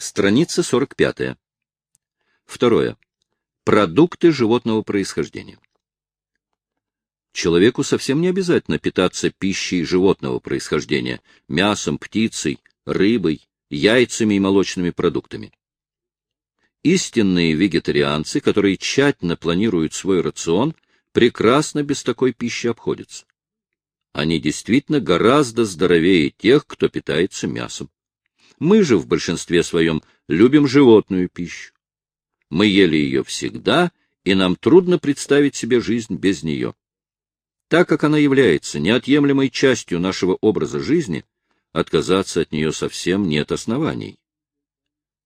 Страница 45. Второе. Продукты животного происхождения. Человеку совсем не обязательно питаться пищей животного происхождения, мясом, птицей, рыбой, яйцами и молочными продуктами. Истинные вегетарианцы, которые тщательно планируют свой рацион, прекрасно без такой пищи обходятся. Они действительно гораздо здоровее тех, кто питается мясом. Мы же в большинстве своем любим животную пищу. Мы ели ее всегда, и нам трудно представить себе жизнь без нее. Так как она является неотъемлемой частью нашего образа жизни, отказаться от нее совсем нет оснований.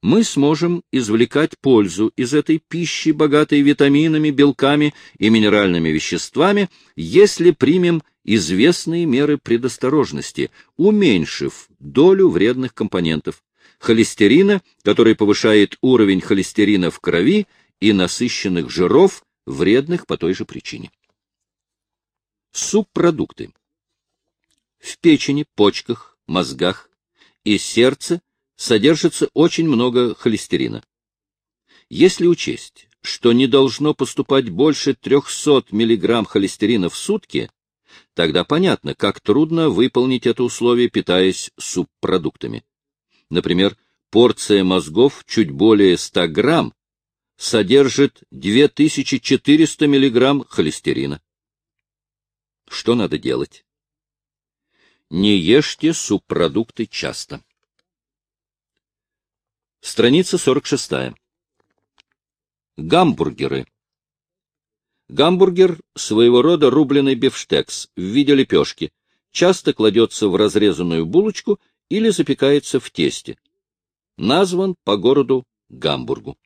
Мы сможем извлекать пользу из этой пищи, богатой витаминами, белками и минеральными веществами, если примем известные меры предосторожности, уменьшив долю вредных компонентов, холестерина, который повышает уровень холестерина в крови, и насыщенных жиров, вредных по той же причине. Субпродукты. В печени, почках, мозгах и сердце содержится очень много холестерина. Если учесть, что не должно поступать больше 300 мг холестерина в сутки, тогда понятно, как трудно выполнить это условие, питаясь субпродуктами. Например, порция мозгов чуть более 100 грамм содержит 2400 мг холестерина. Что надо делать? Не ешьте субпродукты часто. Страница 46. Гамбургеры. Гамбургер — своего рода рубленый бифштекс в виде лепешки, часто кладется в разрезанную булочку или запекается в тесте. Назван по городу Гамбургу.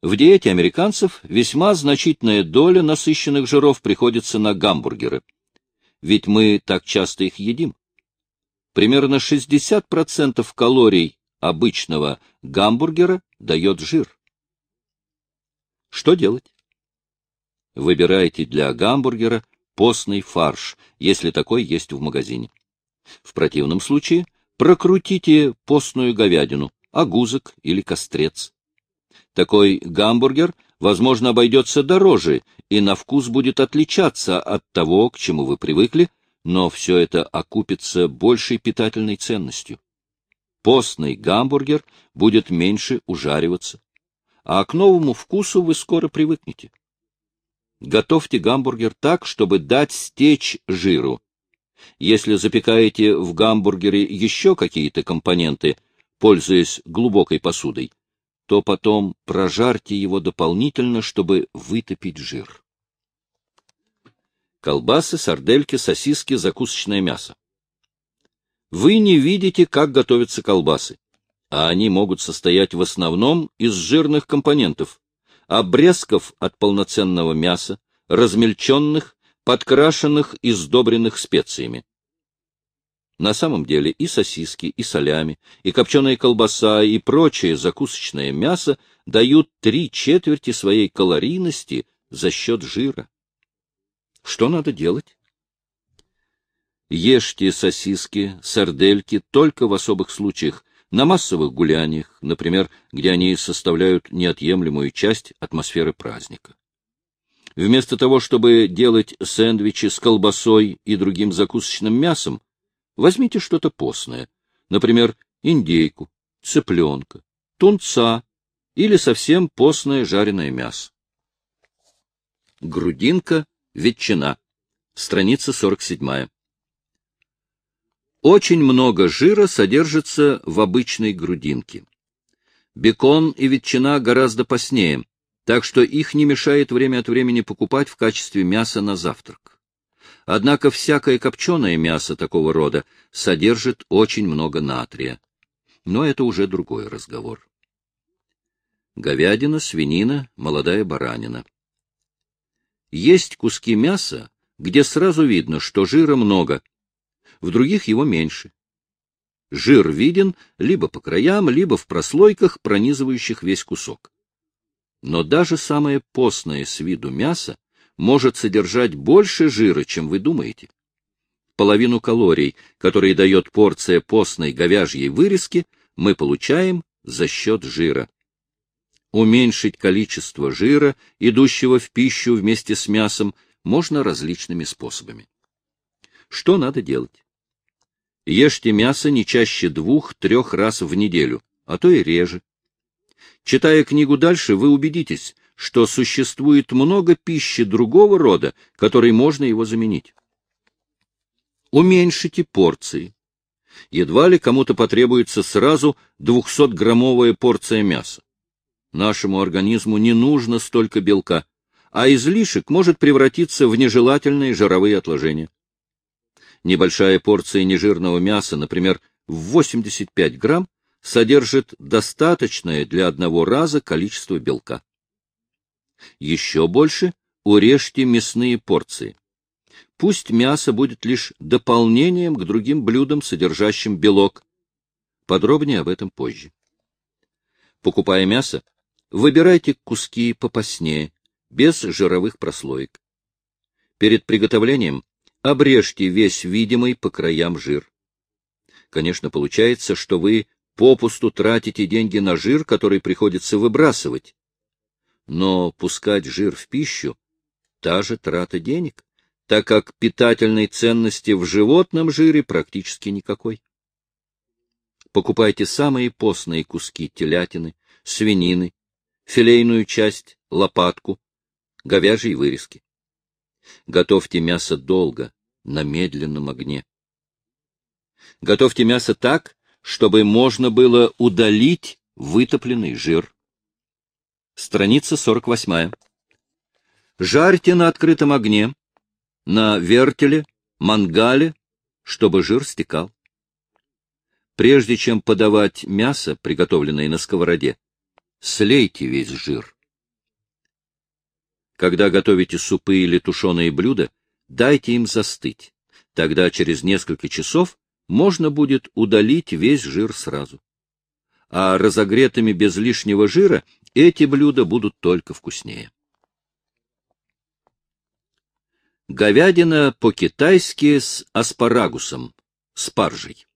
В диете американцев весьма значительная доля насыщенных жиров приходится на гамбургеры. Ведь мы так часто их едим. Примерно 60% калорий обычного гамбургера дает жир. Что делать? Выбирайте для гамбургера постный фарш, если такой есть в магазине. В противном случае прокрутите постную говядину, агузок или кострец. Такой гамбургер, возможно, обойдется дороже и на вкус будет отличаться от того, к чему вы привыкли, но все это окупится большей питательной ценностью. Постный гамбургер будет меньше ужариваться, а к новому вкусу вы скоро привыкнете. Готовьте гамбургер так, чтобы дать стечь жиру. Если запекаете в гамбургере еще какие-то компоненты, пользуясь глубокой посудой, то потом прожарьте его дополнительно, чтобы вытопить жир. Колбасы, сардельки, сосиски, закусочное мясо. Вы не видите, как готовятся колбасы, а они могут состоять в основном из жирных компонентов, обрезков от полноценного мяса, размельченных, подкрашенных и сдобренных специями. На самом деле и сосиски, и солями, и копченая колбаса, и прочее закусочное мясо дают три четверти своей калорийности за счет жира. Что надо делать? Ешьте сосиски, сардельки только в особых случаях, на массовых гуляниях, например, где они составляют неотъемлемую часть атмосферы праздника. Вместо того, чтобы делать сэндвичи с колбасой и другим закусочным мясом, Возьмите что-то постное, например, индейку, цыпленка, тунца или совсем постное жареное мясо. Грудинка, ветчина. Страница 47. Очень много жира содержится в обычной грудинке. Бекон и ветчина гораздо постнее, так что их не мешает время от времени покупать в качестве мяса на завтрак. Однако всякое копченое мясо такого рода содержит очень много натрия. Но это уже другой разговор. Говядина, свинина, молодая баранина. Есть куски мяса, где сразу видно, что жира много, в других его меньше. Жир виден либо по краям, либо в прослойках, пронизывающих весь кусок. Но даже самое постное с виду мясо может содержать больше жира, чем вы думаете. Половину калорий, которые дает порция постной говяжьей вырезки, мы получаем за счет жира. Уменьшить количество жира, идущего в пищу вместе с мясом, можно различными способами. Что надо делать? Ешьте мясо не чаще двух-трех раз в неделю, а то и реже. Читая книгу дальше, вы убедитесь, что существует много пищи другого рода, которой можно его заменить. Уменьшите порции. Едва ли кому-то потребуется сразу 200-граммовая порция мяса. Нашему организму не нужно столько белка, а излишек может превратиться в нежелательные жировые отложения. Небольшая порция нежирного мяса, например, в 85 грамм, содержит достаточное для одного раза количество белка. Еще больше урежьте мясные порции. Пусть мясо будет лишь дополнением к другим блюдам, содержащим белок. Подробнее об этом позже. Покупая мясо, выбирайте куски попаснее, без жировых прослоек. Перед приготовлением обрежьте весь видимый по краям жир. Конечно, получается, что вы попусту тратите деньги на жир, который приходится выбрасывать. Но пускать жир в пищу — та же трата денег, так как питательной ценности в животном жире практически никакой. Покупайте самые постные куски телятины, свинины, филейную часть, лопатку, говяжьи вырезки. Готовьте мясо долго, на медленном огне. Готовьте мясо так, чтобы можно было удалить вытопленный жир. Страница 48. Жарьте на открытом огне, на вертеле, мангале, чтобы жир стекал. Прежде чем подавать мясо, приготовленное на сковороде, слейте весь жир. Когда готовите супы или тушеные блюда, дайте им застыть. Тогда через несколько часов можно будет удалить весь жир сразу. А разогретыми без лишнего жира эти блюда будут только вкуснее. Говядина по-китайски с аспарагусом, спаржей.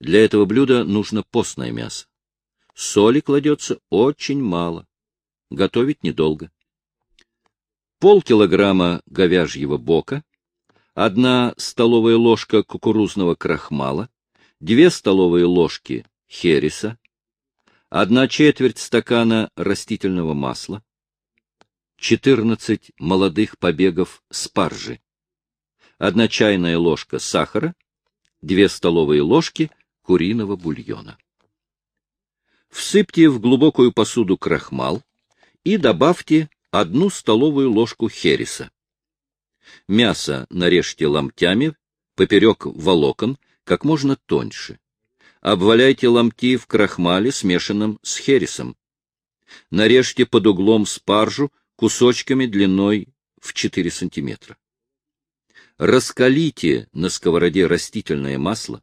Для этого блюда нужно постное мясо. Соли кладется очень мало. Готовить недолго полкилограмма говяжьего бока, одна столовая ложка кукурузного крахмала, две столовые ложки хереса, одна четверть стакана растительного масла, 14 молодых побегов спаржи, одна чайная ложка сахара, две столовые ложки куриного бульона. Всыпьте в глубокую посуду крахмал и добавьте одну столовую ложку хереса. Мясо нарежьте ломтями, поперек волокон, как можно тоньше. Обваляйте ломти в крахмале, смешанном с хересом. Нарежьте под углом спаржу кусочками длиной в 4 сантиметра. Раскалите на сковороде растительное масло,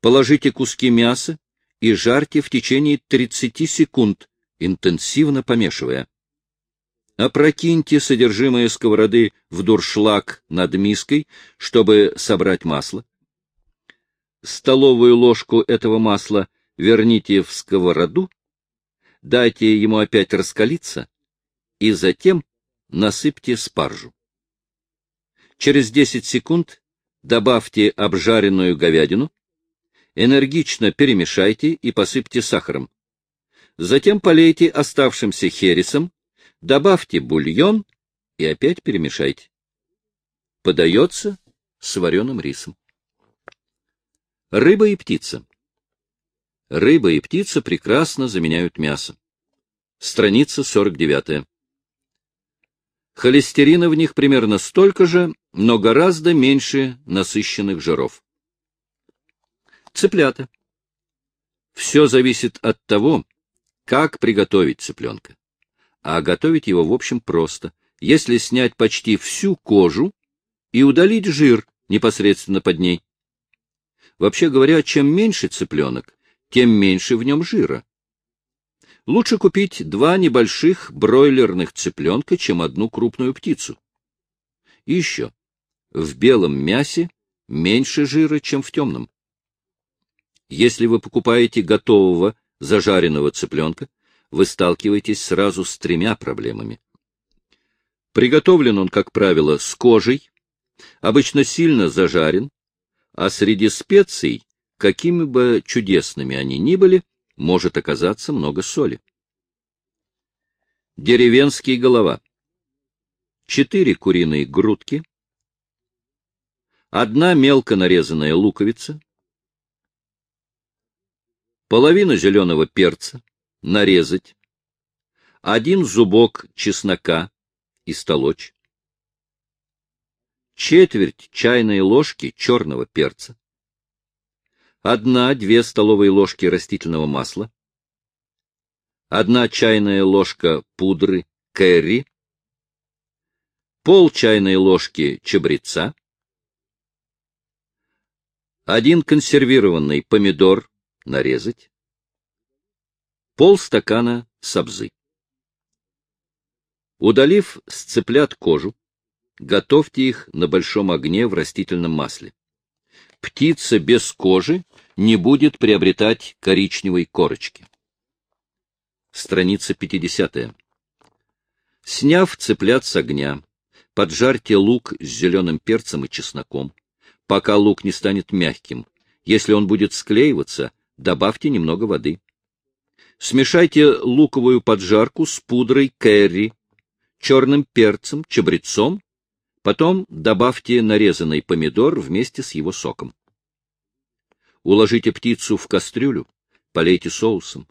положите куски мяса и жарьте в течение 30 секунд, интенсивно помешивая. Опрокиньте содержимое сковороды в дуршлаг над миской, чтобы собрать масло. Столовую ложку этого масла верните в сковороду, дайте ему опять раскалиться и затем насыпьте спаржу. Через 10 секунд добавьте обжаренную говядину, энергично перемешайте и посыпьте сахаром. Затем полейте оставшимся хересом, Добавьте бульон и опять перемешайте. Подается с вареным рисом. Рыба и птица. Рыба и птица прекрасно заменяют мясо. Страница 49. Холестерина в них примерно столько же, но гораздо меньше насыщенных жиров. Цыплята. Все зависит от того, как приготовить цыпленка а готовить его, в общем, просто. Если снять почти всю кожу и удалить жир непосредственно под ней. Вообще говоря, чем меньше цыпленок, тем меньше в нем жира. Лучше купить два небольших бройлерных цыпленка, чем одну крупную птицу. И еще. В белом мясе меньше жира, чем в темном. Если вы покупаете готового зажаренного цыпленка, вы сталкиваетесь сразу с тремя проблемами. Приготовлен он, как правило, с кожей, обычно сильно зажарен, а среди специй, какими бы чудесными они ни были, может оказаться много соли. Деревенский голова. Четыре куриные грудки. Одна мелко нарезанная луковица. Половину зеленого перца. Нарезать. Один зубок чеснока. Истолочь. Четверть чайной ложки черного перца. Одна-две столовые ложки растительного масла одна чайная ложка пудры кэрри, пол чайной ложки чабреца, один консервированный помидор нарезать, полстакана сабзы. Удалив с цыплят кожу, готовьте их на большом огне в растительном масле. Птица без кожи не будет приобретать коричневой корочки страница 50. Сняв цыплят с огня, поджарьте лук с зеленым перцем и чесноком, пока лук не станет мягким. Если он будет склеиваться, добавьте немного воды. Смешайте луковую поджарку с пудрой кэрри, черным перцем, чабрецом, потом добавьте нарезанный помидор вместе с его соком. Уложите птицу в кастрюлю, полейте соусом.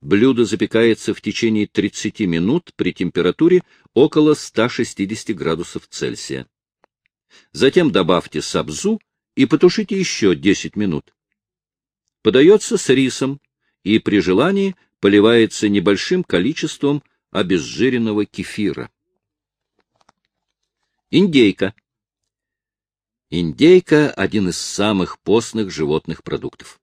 Блюдо запекается в течение 30 минут при температуре около 160 градусов Цельсия. Затем добавьте сабзу и потушите еще 10 минут. Подается с рисом и при желании поливается небольшим количеством обезжиренного кефира. Индейка. Индейка – один из самых постных животных продуктов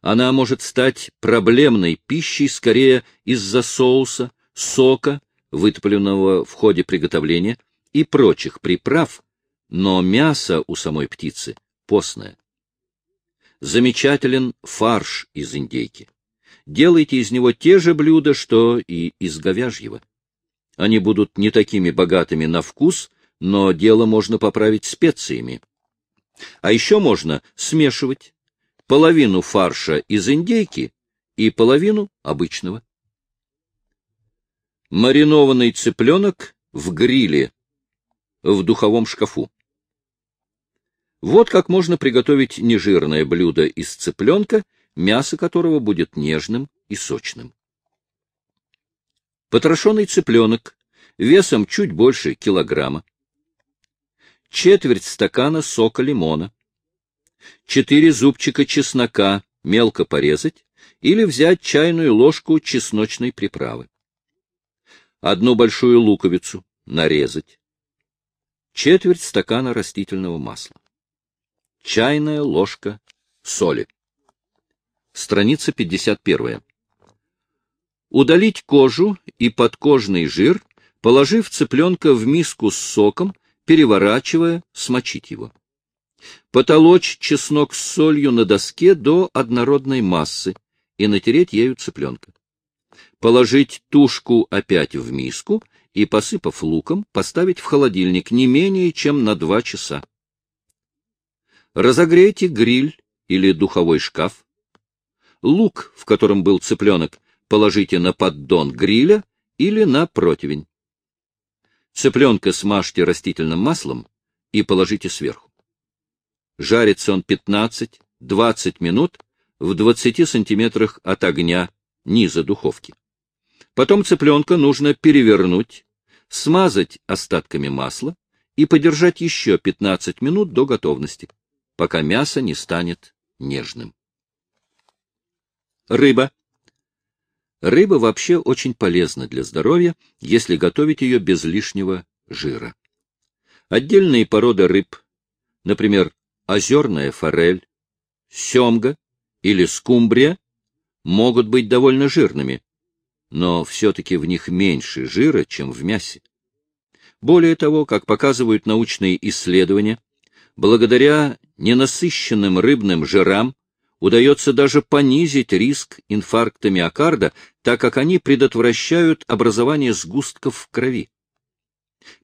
она может стать проблемной пищей скорее из-за соуса, сока, вытопленного в ходе приготовления, и прочих приправ, но мясо у самой птицы постное. Замечателен фарш из индейки. Делайте из него те же блюда, что и из говяжьего. Они будут не такими богатыми на вкус, но дело можно поправить специями. А еще можно смешивать, половину фарша из индейки и половину обычного. Маринованный цыпленок в гриле в духовом шкафу. Вот как можно приготовить нежирное блюдо из цыпленка, мясо которого будет нежным и сочным. Потрошенный цыпленок весом чуть больше килограмма, четверть стакана сока лимона, четыре зубчика чеснока мелко порезать или взять чайную ложку чесночной приправы. Одну большую луковицу нарезать. Четверть стакана растительного масла. Чайная ложка соли. Страница 51. Удалить кожу и подкожный жир, положив цыпленка в миску с соком, переворачивая, смочить его. Потолочь чеснок с солью на доске до однородной массы и натереть ею цыпленка. Положить тушку опять в миску и, посыпав луком, поставить в холодильник не менее чем на два часа. Разогрейте гриль или духовой шкаф. Лук, в котором был цыпленок, положите на поддон гриля или на противень. Цыпленка смажьте растительным маслом и положите сверху. Жарится он 15-20 минут в 20 сантиметрах от огня низа духовки. Потом цыпленка нужно перевернуть, смазать остатками масла и подержать еще 15 минут до готовности, пока мясо не станет нежным. Рыба. Рыба вообще очень полезна для здоровья, если готовить ее без лишнего жира. Отдельные породы рыб, например, озерная форель, семга или скумбрия могут быть довольно жирными, но все-таки в них меньше жира, чем в мясе. Более того, как показывают научные исследования, благодаря ненасыщенным рыбным жирам удается даже понизить риск инфаркта миокарда, так как они предотвращают образование сгустков в крови.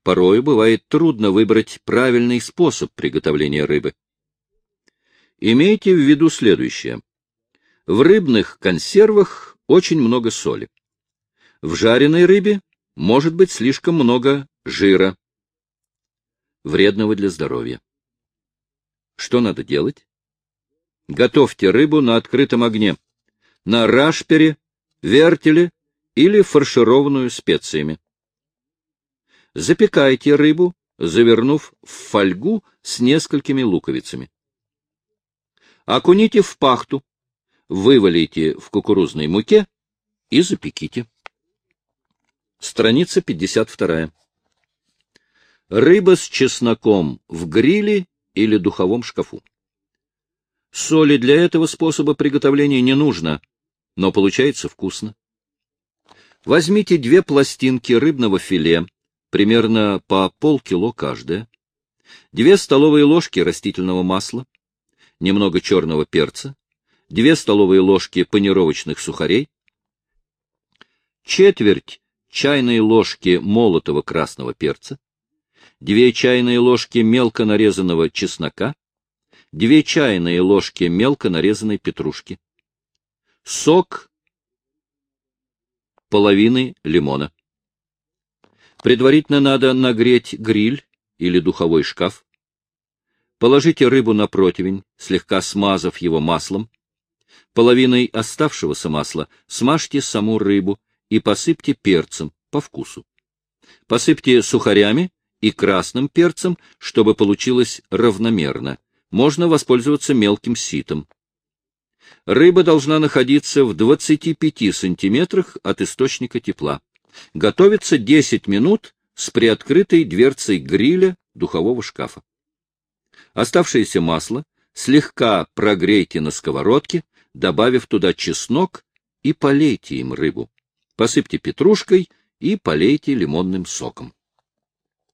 Порою бывает трудно выбрать правильный способ приготовления рыбы. Имейте в виду следующее. В рыбных консервах очень много соли. В жареной рыбе может быть слишком много жира, вредного для здоровья. Что надо делать? Готовьте рыбу на открытом огне, на рашпере, вертеле или фаршированную специями. Запекайте рыбу, завернув в фольгу с несколькими луковицами. Окуните в пахту, вывалите в кукурузной муке и запеките. Страница 52. Рыба с чесноком в гриле или духовом шкафу. Соли для этого способа приготовления не нужно, но получается вкусно. Возьмите две пластинки рыбного филе, примерно по полкило каждая, две столовые ложки растительного масла, немного черного перца, две столовые ложки панировочных сухарей, четверть чайной ложки молотого красного перца, две чайные ложки мелко нарезанного чеснока, две чайные ложки мелко нарезанной петрушки, сок половины лимона. Предварительно надо нагреть гриль или духовой шкаф. Положите рыбу на противень, слегка смазав его маслом. Половиной оставшегося масла смажьте саму рыбу и посыпьте перцем по вкусу. Посыпьте сухарями и красным перцем, чтобы получилось равномерно. Можно воспользоваться мелким ситом. Рыба должна находиться в 25 сантиметрах от источника тепла. Готовится 10 минут с приоткрытой дверцей гриля духового шкафа. Оставшееся масло слегка прогрейте на сковородке, добавив туда чеснок и полейте им рыбу. Посыпьте петрушкой и полейте лимонным соком.